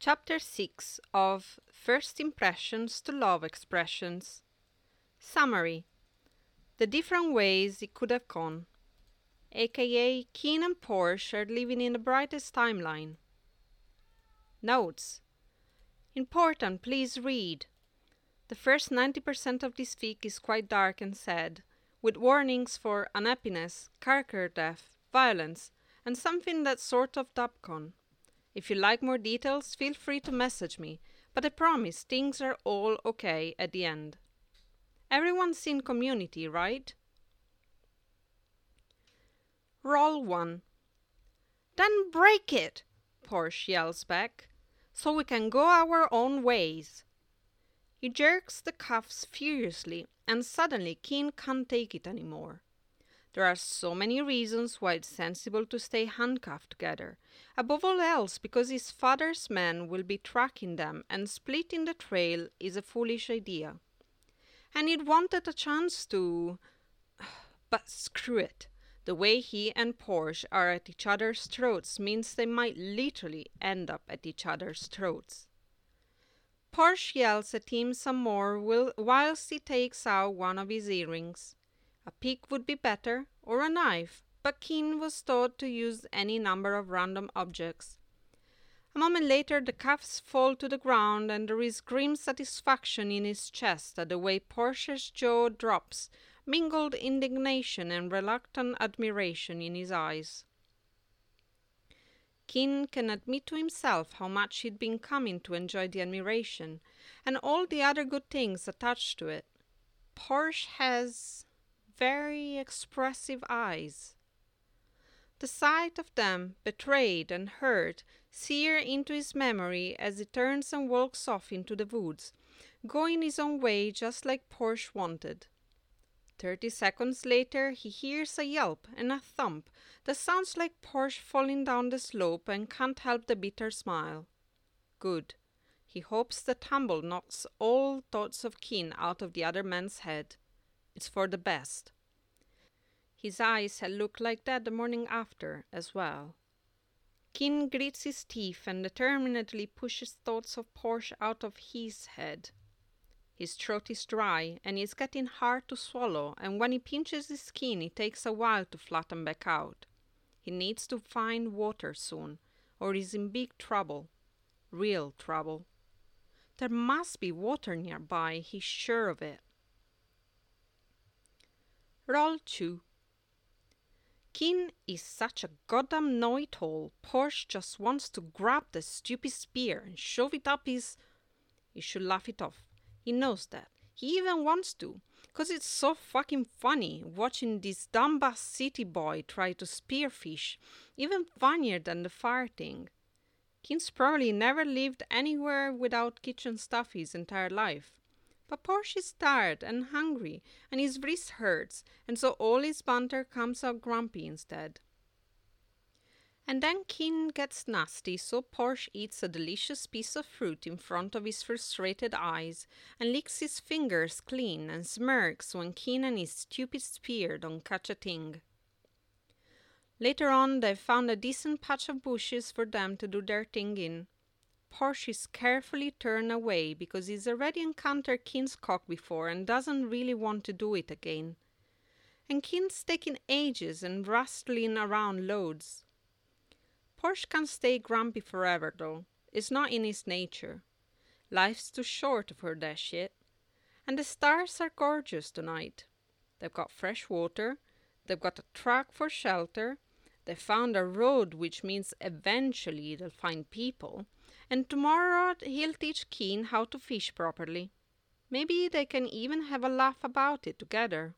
Chapter 6 of First Impressions to Love Expressions. Summary The different ways it could have gone. AKA Keen and Porsche are living in the brightest timeline. Notes Important, please read. The first 90% of this fic is quite dark and sad, with warnings for unhappiness, character death, violence, and something that's sort of Dubcon. If you like more details, feel free to message me, but I promise things are all okay at the end. Everyone's seen Community, right? Roll 1. Then break it, Porsche yells back, so we can go our own ways. He jerks the cuffs furiously, and suddenly Keen can't take it anymore. There are so many reasons why it's sensible to stay handcuffed together. Above all else, because his father's men will be tracking them, and splitting the trail is a foolish idea. And he'd wanted a chance to. But screw it. The way he and Porsche are at each other's throats means they might literally end up at each other's throats. Porsche yells at him some more whilst he takes out one of his earrings. A pick would be better, or a knife, but Keen was taught to use any number of random objects. A moment later, the cuffs fall to the ground, and there is grim satisfaction in his chest at the way Porsche's jaw drops, mingled indignation and reluctant admiration in his eyes. Keen can admit to himself how much he'd been coming to enjoy the admiration and all the other good things attached to it. Porsche has very expressive eyes. The sight of them, betrayed and hurt, sear into his memory as he turns and walks off into the woods, going his own way just like Porsche wanted. Thirty seconds later, he hears a yelp and a thump that sounds like Porsche falling down the slope and can't help the bitter smile. Good. He hopes the tumble knocks all thoughts of kin out of the other man's head. It's for the best. His eyes had looked like that the morning after as well. Keen grits his teeth and determinedly pushes thoughts of Porsche out of his head. His throat is dry and is getting hard to swallow, and when he pinches his skin, it takes a while to flatten back out. He needs to find water soon, or he's in big trouble. Real trouble. There must be water nearby, he's sure of it. Roll 2. Keen is such a goddamn know-it-all. Porsche just wants to grab the stupid spear and shove it up his. He should laugh it off. He knows that. He even wants to. Cause it's so fucking funny watching this dumbass city boy try to spearfish. Even funnier than the fire thing. Keen's probably never lived anywhere without kitchen stuff his entire life. But Porsche is tired and hungry, and his wrist hurts, and so all his banter comes out grumpy instead. And then Keen gets nasty, so Porsche eats a delicious piece of fruit in front of his frustrated eyes, and licks his fingers clean and smirks when Keen and his stupid spear don't catch a thing. Later on, they found a decent patch of bushes for them to do their thing in, Porsche is carefully turned away because he's already encountered Keen's cock before and doesn't really want to do it again. And Keen's taking ages and rustling around loads. Porsche can't stay grumpy forever, though. It's not in his nature. Life's too short for that shit. And the stars are gorgeous tonight. They've got fresh water, they've got a truck for shelter, they found a road, which means eventually they'll find people and tomorrow he'll teach Keen how to fish properly. Maybe they can even have a laugh about it together.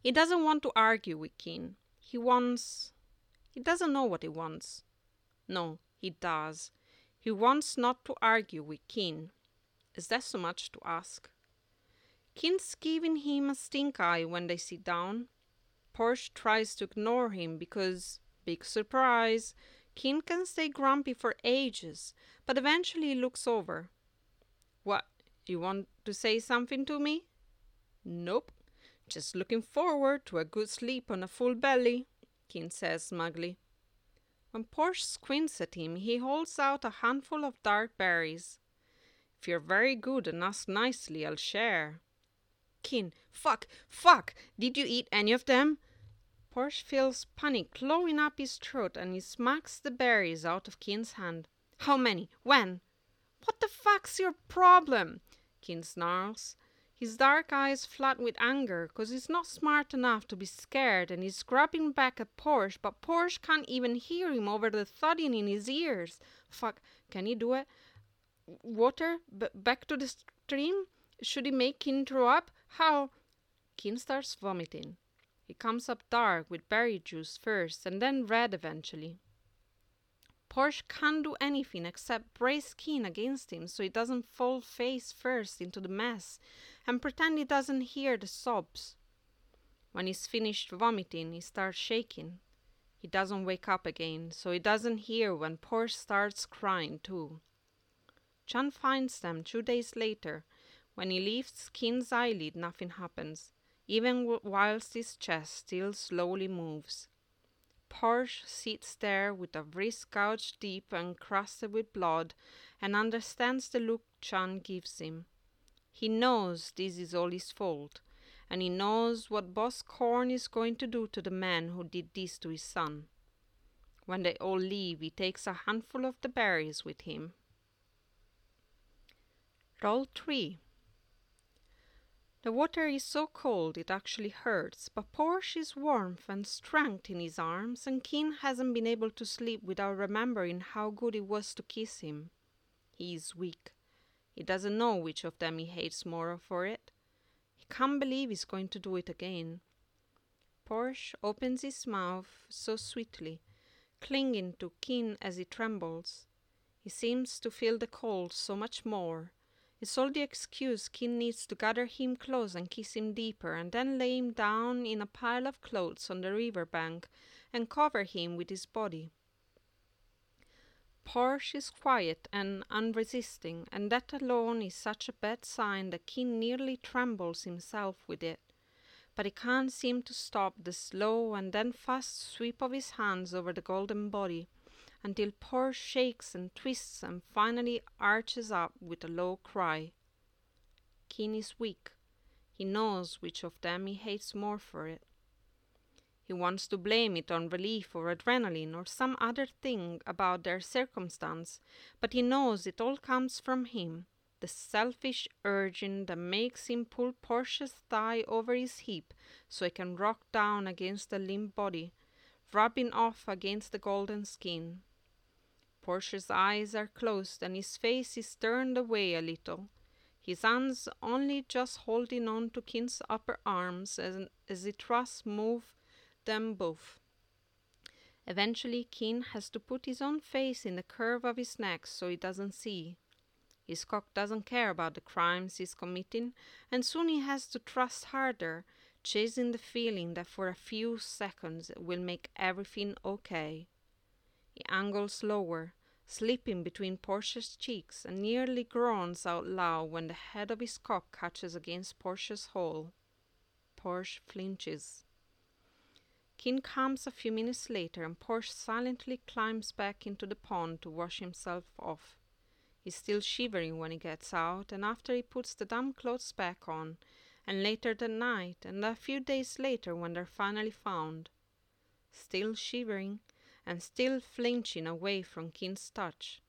He doesn't want to argue with Keen. He wants. He doesn't know what he wants. No, he does. He wants not to argue with Keen. Is that so much to ask? Keen's giving him a stink eye when they sit down. Porsche tries to ignore him because, big surprise, Keen can stay grumpy for ages, but eventually he looks over. What, you want to say something to me? Nope, just looking forward to a good sleep on a full belly, Keen says smugly. When Porsche squints at him, he holds out a handful of dark berries. If you're very good and ask nicely, I'll share. Kinn, fuck, fuck! Did you eat any of them? Porsche feels panic clawing up his throat and he smacks the berries out of Kinn's hand. How many? When? What the fuck's your problem? Kinn snarls. His dark eyes flat with anger, cause he's not smart enough to be scared, and he's grabbing back at Porsche, but Porsche can't even hear him over the thudding in his ears. Fuck, can he do it? Water? B- back to the stream? Should he make Kinn throw up? How? Kinn starts vomiting. He comes up dark with berry juice first, and then red eventually. Porsche can't do anything except brace Kinn against him so he doesn't fall face first into the mess and pretend he doesn't hear the sobs. When he's finished vomiting, he starts shaking. He doesn't wake up again, so he doesn't hear when Porsche starts crying too. Chan finds them two days later. When he lifts Kinn's eyelid, nothing happens, even whilst his chest still slowly moves. Porsche sits there with a wrist gouged deep and crusted with blood and understands the look Chan gives him. He knows this is all his fault, and he knows what Boss Korn is going to do to the man who did this to his son. When they all leave, he takes a handful of the berries with him. Roll 3 The water is so cold it actually hurts, but Porsche is warmth and strength in his arms, and Kinn hasn't been able to sleep without remembering how good it was to kiss him. He is weak. He doesn't know which of them he hates more for it. He can't believe he's going to do it again. Porsche opens his mouth so sweetly, clinging to Kinn as he trembles. He seems to feel the cold so much more. It's all the excuse Kinn needs to gather him close and kiss him deeper, and then lay him down in a pile of clothes on the river bank and cover him with his body. Porsche is quiet and unresisting, and that alone is such a bad sign that Kinn nearly trembles himself with it. But he can't seem to stop the slow and then fast sweep of his hands over the golden body until Porsche shakes and twists and finally arches up with a low cry. Kinn is weak. He knows which of them he hates more for it. He wants to blame it on relief or adrenaline or some other thing about their circumstance, but he knows it all comes from him, the selfish urging that makes him pull Porsche's thigh over his hip so he can rock down against the limp body, rubbing off against the golden skin. Porsche's eyes are closed and his face is turned away a little, his hands only just holding on to Kinn's upper arms as, as he thrusts move them both. Eventually, Kinn has to put his own face in the curve of his neck so he doesn't see. His cock doesn't care about the crimes he's committing, and soon he has to thrust harder, chasing the feeling that for a few seconds will make everything okay. He angles lower, slipping between Porsche's cheeks, and nearly groans out loud when the head of his cock catches against Porsche's hole. Porsche flinches. Kinn comes a few minutes later, and Porsche silently climbs back into the pond to wash himself off. He's still shivering when he gets out, and after he puts the damn clothes back on, and later that night, and a few days later when they're finally found. Still shivering, and still flinching away from Kinn's touch,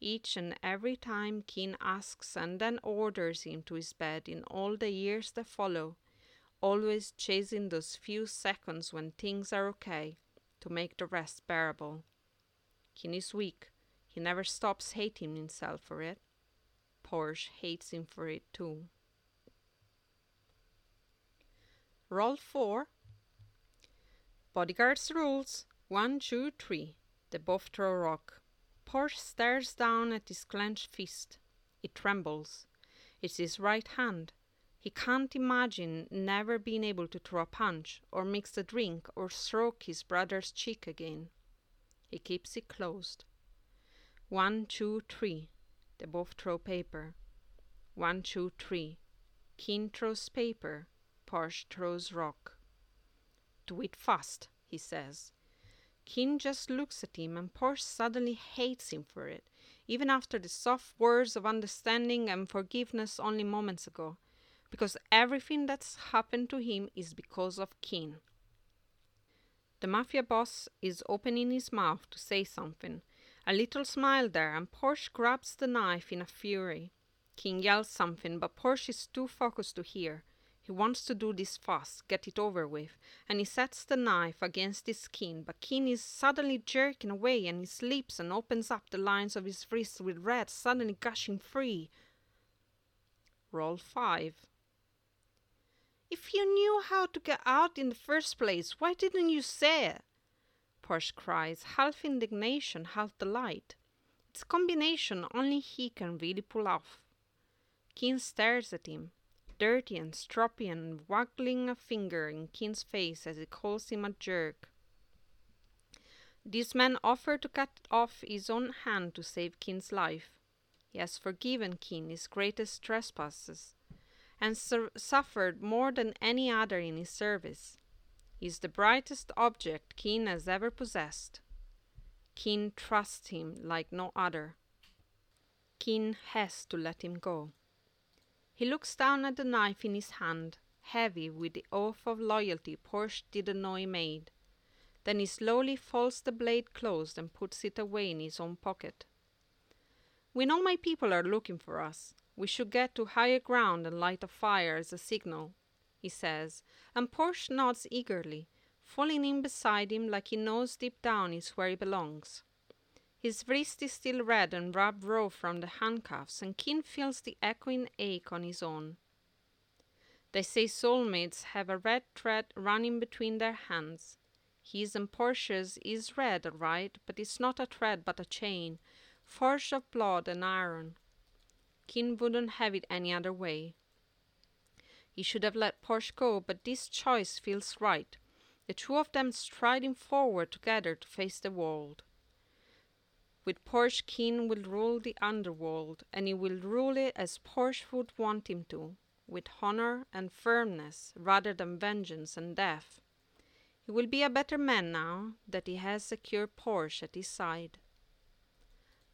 each and every time Kinn asks and then orders him to his bed in all the years that follow, always chasing those few seconds when things are okay to make the rest bearable. Kinn is weak. He never stops hating himself for it. Porsche hates him for it too. Roll 4. Bodyguard's rules. One, two, three. The both throw rock. Porsche stares down at his clenched fist. It trembles. It's his right hand. He can't imagine never being able to throw a punch, or mix a drink, or stroke his brother's cheek again. He keeps it closed. One, two, three. They both throw paper. One, two, three. Kinn throws paper. Porsche throws rock. Do it fast, he says. Keen just looks at him, and Porsche suddenly hates him for it, even after the soft words of understanding and forgiveness only moments ago, because everything that's happened to him is because of Keen. The mafia boss is opening his mouth to say something. A little smile there, and Porsche grabs the knife in a fury. Keen yells something, but Porsche is too focused to hear. He wants to do this fast, get it over with, and he sets the knife against his skin, but Keen is suddenly jerking away and he sleeps and opens up the lines of his wrists with red suddenly gushing free. Roll 5. If you knew how to get out in the first place, why didn't you say it? Porsche cries, half indignation, half delight. It's a combination only he can really pull off. Keen stares at him, dirty and stroppy and waggling a finger in Keen's face as he calls him a jerk. This man offered to cut off his own hand to save Keen's life. He has forgiven Keen his greatest trespasses and su- suffered more than any other in his service. He is the brightest object Keen has ever possessed. Keen trusts him like no other. Keen has to let him go. He looks down at the knife in his hand, heavy with the oath of loyalty Porsche didn't know made. Then he slowly folds the blade closed and puts it away in his own pocket. We know my people are looking for us. We should get to higher ground and light a fire as a signal, he says, and Porsche nods eagerly, falling in beside him like he knows deep down is where he belongs. His wrist is still red and rubbed raw from the handcuffs, and Keen feels the echoing ache on his own. They say soulmates have a red thread running between their hands. His and Porsche's is red, right, but it's not a thread but a chain, forged of blood and iron. Keen wouldn't have it any other way. He should have let Porsche go, but this choice feels right. The two of them striding forward together to face the world. With Porsche, Keen will rule the underworld, and he will rule it as Porsche would want him to, with honor and firmness rather than vengeance and death. He will be a better man now that he has secured Porsche at his side.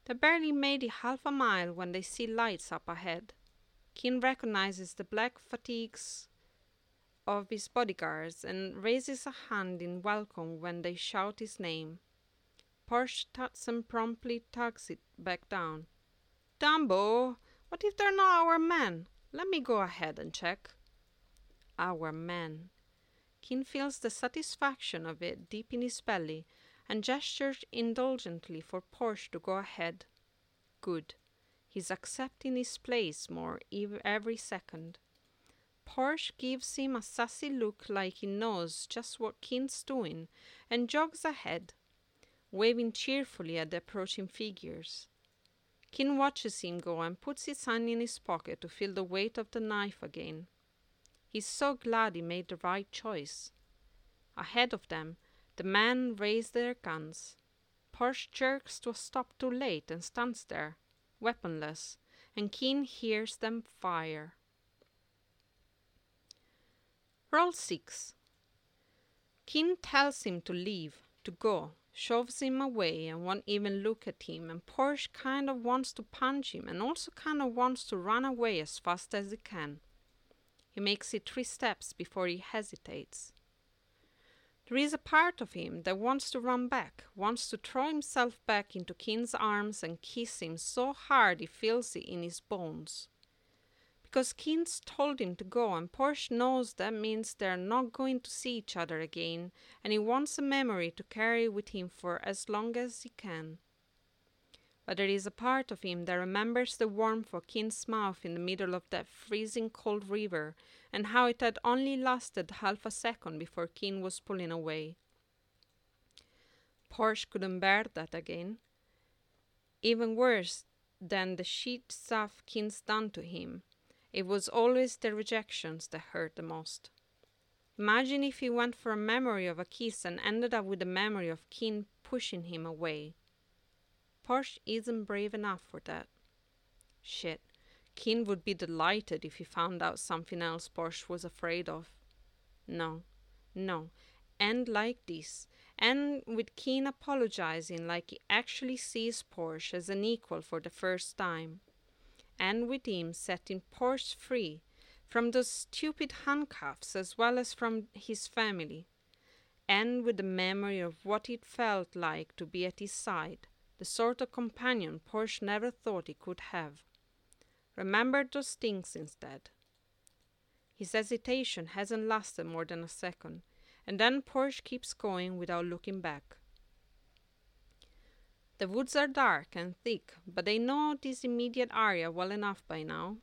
They barely made it half a mile when they see lights up ahead. Keen recognizes the black fatigues of his bodyguards and raises a hand in welcome when they shout his name. Porsche Tutson promptly tugs it back down. Dumbo, what if they're not our men? Let me go ahead and check. Our men. Keen feels the satisfaction of it deep in his belly and gestures indulgently for Porsche to go ahead. Good. He's accepting his place more every second. Porsche gives him a sassy look like he knows just what Keen's doing and jogs ahead, waving cheerfully at the approaching figures. Keen watches him go and puts his hand in his pocket to feel the weight of the knife again. He's so glad he made the right choice. Ahead of them, the men raise their guns. Porsche jerks to a stop too late and stands there, weaponless, and Keen hears them fire. Roll 6. Keen tells him to leave, to go, shoves him away and won't even look at him, and Porsche kind of wants to punch him and also kind of wants to run away as fast as he can. He makes it three steps before he hesitates. There is a part of him that wants to run back, wants to throw himself back into Keen's arms and kiss him so hard he feels it in his bones. Because Keen's told him to go, and Porsche knows that means they're not going to see each other again, and he wants a memory to carry with him for as long as he can. But there is a part of him that remembers the warmth of Keen's mouth in the middle of that freezing cold river and how it had only lasted half a second before Keen was pulling away. Porsche couldn't bear that again. Even worse than the shit stuff Keen's done to him, it was always the rejections that hurt the most. Imagine if he went for a memory of a kiss and ended up with the memory of Keen pushing him away. Porsche isn't brave enough for that. Shit. Keen would be delighted if he found out something else Porsche was afraid of. No, no, end like this, and with Keen apologizing like he actually sees Porsche as an equal for the first time, and with him setting Porsche free from those stupid handcuffs as well as from his family, and with the memory of what it felt like to be at his side, the sort of companion Porsche never thought he could have. Remember those things instead. His hesitation hasn't lasted more than a second, and then Porsche keeps going without looking back. The woods are dark and thick, but they know this immediate area well enough by now.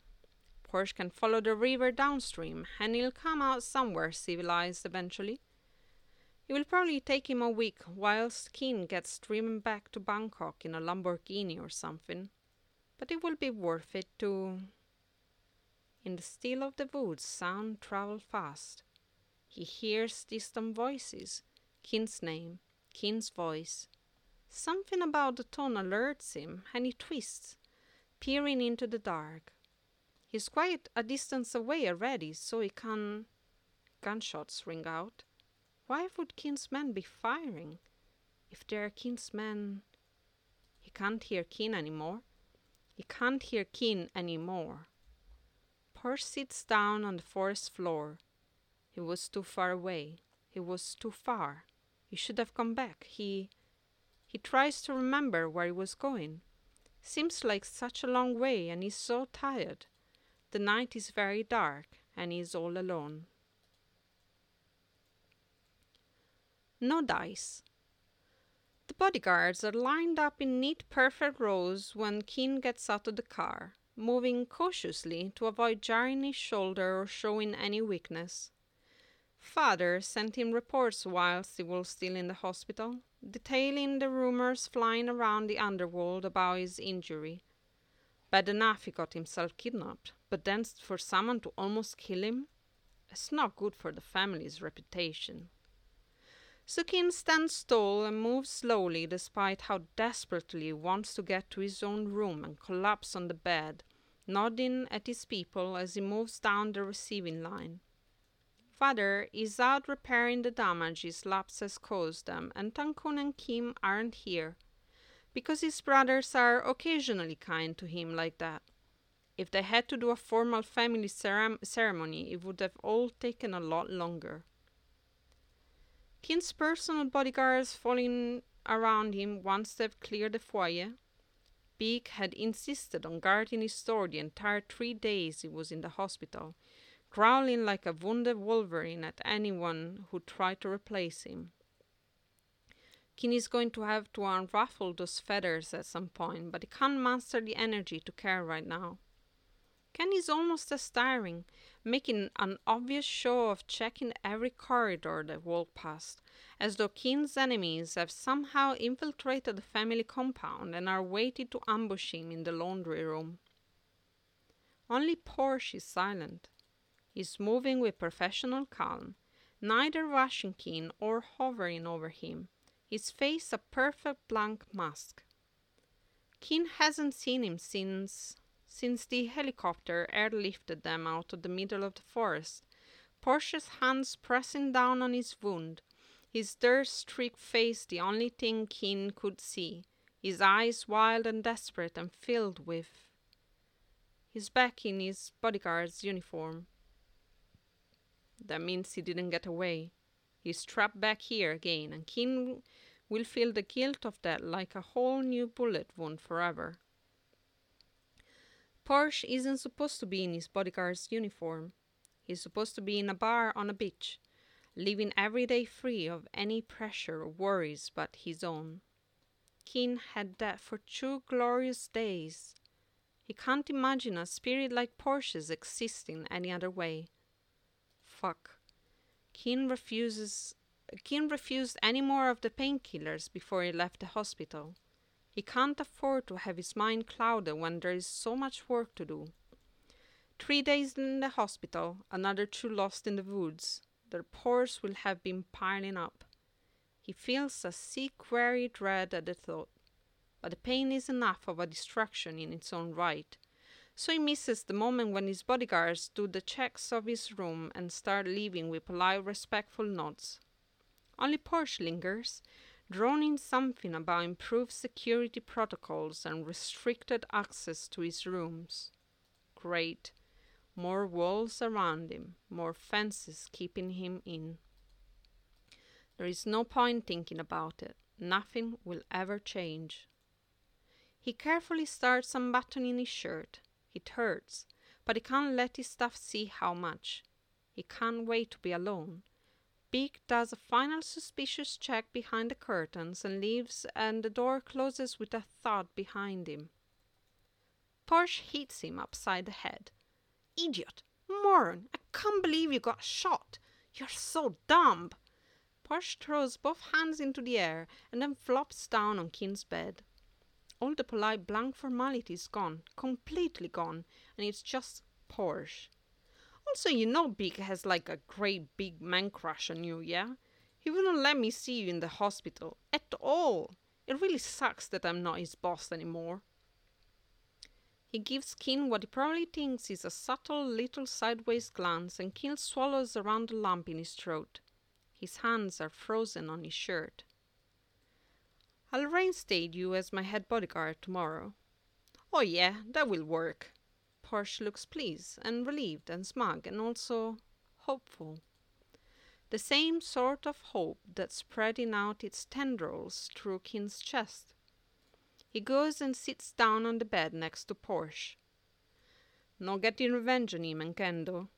Porsche can follow the river downstream, and he'll come out somewhere civilized eventually. It will probably take him a week whilst Keen gets driven back to Bangkok in a Lamborghini or something, but it will be worth it to. In the still of the woods, sound travels fast. He hears distant voices, Keen's name, Keen's voice. Something about the tone alerts him, and he twists, peering into the dark. He's quite a distance away already, so he can. Gunshots ring out. Why would Keen's men be firing? If they're Keen's men. He can't hear Keen anymore. He can't hear Keen anymore. Porsche sits down on the forest floor, he was too far away. He was too far. He should have come back. He. He tries to remember where he was going. Seems like such a long way, and he's so tired. The night is very dark, and he is all alone. No dice. The bodyguards are lined up in neat, perfect rows when Keen gets out of the car, moving cautiously to avoid jarring his shoulder or showing any weakness. Father sent him reports whilst he was still in the hospital, detailing the rumors flying around the underworld about his injury. Bad enough he got himself kidnapped, but then for someone to almost kill him? It's not good for the family's reputation. Sukin stands tall and moves slowly despite how desperately he wants to get to his own room and collapse on the bed, nodding at his people as he moves down the receiving line. Father is out repairing the damage his lapse has caused them, and Tankhun and Kim aren't here, because his brothers are occasionally kind to him like that. If they had to do a formal family ceremony, it would have all taken a lot longer. Kim's personal bodyguards following around him once they've cleared the foyer. Big had insisted on guarding his door the entire three days he was in the hospital, growling like a wounded wolverine at anyone who tried to replace him. Kinn is going to have to unruffle those feathers at some point, but he can't master the energy to care right now. is almost as tiring, making an obvious show of checking every corridor they walk past, as though Keen's enemies have somehow infiltrated the family compound and are waiting to ambush him in the laundry room. Only Porsche is silent is moving with professional calm, neither rushing Keen or hovering over him, his face a perfect blank mask. Keen hasn't seen him since since the helicopter airlifted them out of the middle of the forest, Porsche's hands pressing down on his wound, his dirt-streaked face the only thing Keen could see, his eyes wild and desperate and filled with... He's back in his bodyguard's uniform, that means he didn't get away. He's trapped back here again, and Keen will feel the guilt of that like a whole new bullet wound forever. Porsche isn't supposed to be in his bodyguard's uniform. He's supposed to be in a bar on a beach, living every day free of any pressure or worries but his own. Keen had that for two glorious days. He can't imagine a spirit like Porsche's existing any other way fuck. Keen refuses Keen refused any more of the painkillers before he left the hospital. He can't afford to have his mind clouded when there is so much work to do. Three days in the hospital, another two lost in the woods. Their pores will have been piling up. He feels a sick, weary dread at the thought. But the pain is enough of a distraction in its own right, so he misses the moment when his bodyguards do the checks of his room and start leaving with polite, respectful nods. Only Porsche lingers, droning something about improved security protocols and restricted access to his rooms. Great. More walls around him, more fences keeping him in. There is no point thinking about it. Nothing will ever change. He carefully starts unbuttoning his shirt. It hurts, but he can't let his staff see how much. He can't wait to be alone. Big does a final suspicious check behind the curtains and leaves, and the door closes with a thud behind him. Porsche hits him upside the head. Idiot! Moron! I can't believe you got shot! You're so dumb! Porsche throws both hands into the air and then flops down on Keen's bed. All the polite blank formality is gone, completely gone, and it's just Porsche. Also, you know Big has like a great big man crush on you, yeah? He wouldn't let me see you in the hospital. At all. It really sucks that I'm not his boss anymore. He gives Keen what he probably thinks is a subtle little sideways glance, and Keen swallows around the lump in his throat. His hands are frozen on his shirt. I'll reinstate you as my head bodyguard tomorrow. Oh, yeah, that will work. Porsche looks pleased and relieved and smug and also hopeful. The same sort of hope that's spreading out its tendrils through Keen's chest. He goes and sits down on the bed next to Porsche. No getting revenge on him, Kendo.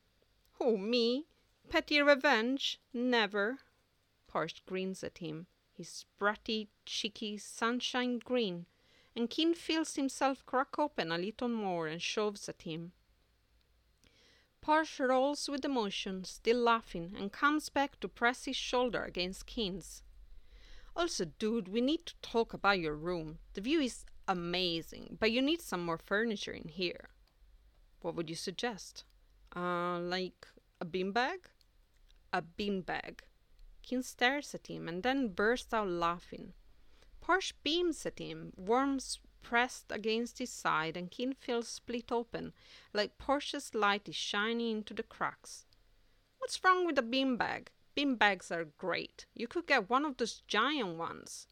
Who, me? Petty revenge? Never. Porsche grins at him, his bratty, cheeky, sunshine grin, and Keen feels himself crack open a little more and shoves at him. Porsche rolls with emotion, still laughing, and comes back to press his shoulder against Keen's. Also, dude, we need to talk about your room. The view is amazing, but you need some more furniture in here. What would you suggest? Uh, like a beanbag? A beanbag. Keen stares at him and then bursts out laughing. Porsche beams at him, worms pressed against his side, and Keen feels split open, like Porsche's light is shining into the cracks. What's wrong with a beanbag? Beanbags are great. You could get one of those giant ones.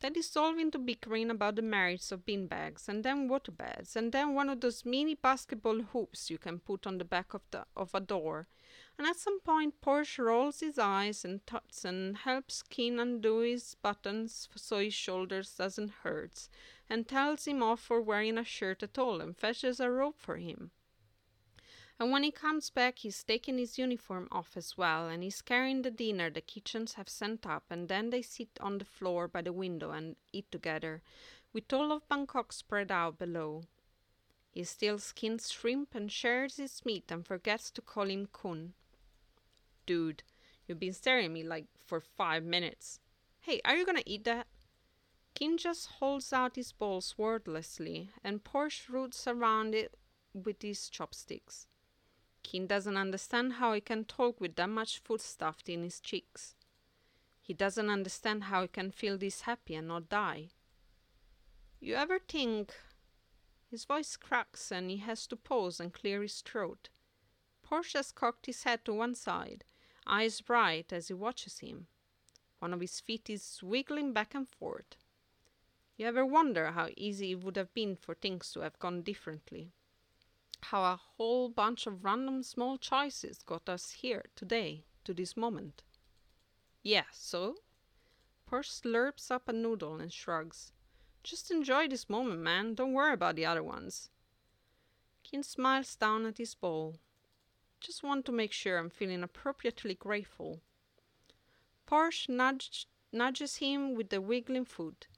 They dissolve into bickering about the merits of beanbags, and then waterbeds, and then one of those mini basketball hoops you can put on the back of the of a door, and at some point Porsche rolls his eyes and tuts and helps Keen undo his buttons so his shoulders doesn't hurt, and tells him off for wearing a shirt at all and fetches a rope for him. And when he comes back, he's taking his uniform off as well, and he's carrying the dinner the kitchens have sent up, and then they sit on the floor by the window and eat together, with all of Bangkok spread out below. He still skins shrimp and shares his meat and forgets to call him Khun. Dude, you've been staring at me like for five minutes. Hey, are you gonna eat that? Keen just holds out his bowl wordlessly, and Porsche roots around it with his chopsticks. Keen doesn't understand how he can talk with that much food stuffed in his cheeks. He doesn't understand how he can feel this happy and not die. You ever think. His voice cracks and he has to pause and clear his throat. Porsche has cocked his head to one side, eyes bright as he watches him. One of his feet is wiggling back and forth. You ever wonder how easy it would have been for things to have gone differently? How a whole bunch of random small choices got us here today, to this moment? Yeah, so? Porsche slurps up a noodle and shrugs. Just enjoy this moment, man. Don't worry about the other ones. Keen smiles down at his bowl. Just want to make sure I'm feeling appropriately grateful. Porsche nudged, nudges him with the wiggling foot.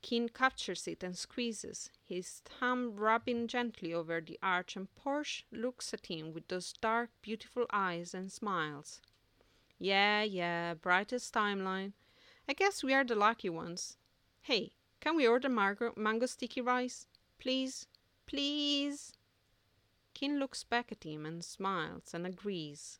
Keen captures it and squeezes, his thumb rubbing gently over the arch, and Porsche looks at him with those dark, beautiful eyes and smiles. Yeah, yeah, brightest timeline. I guess we are the lucky ones. Hey, can we order mango, mango sticky rice? Please? Please? Keen looks back at him and smiles and agrees.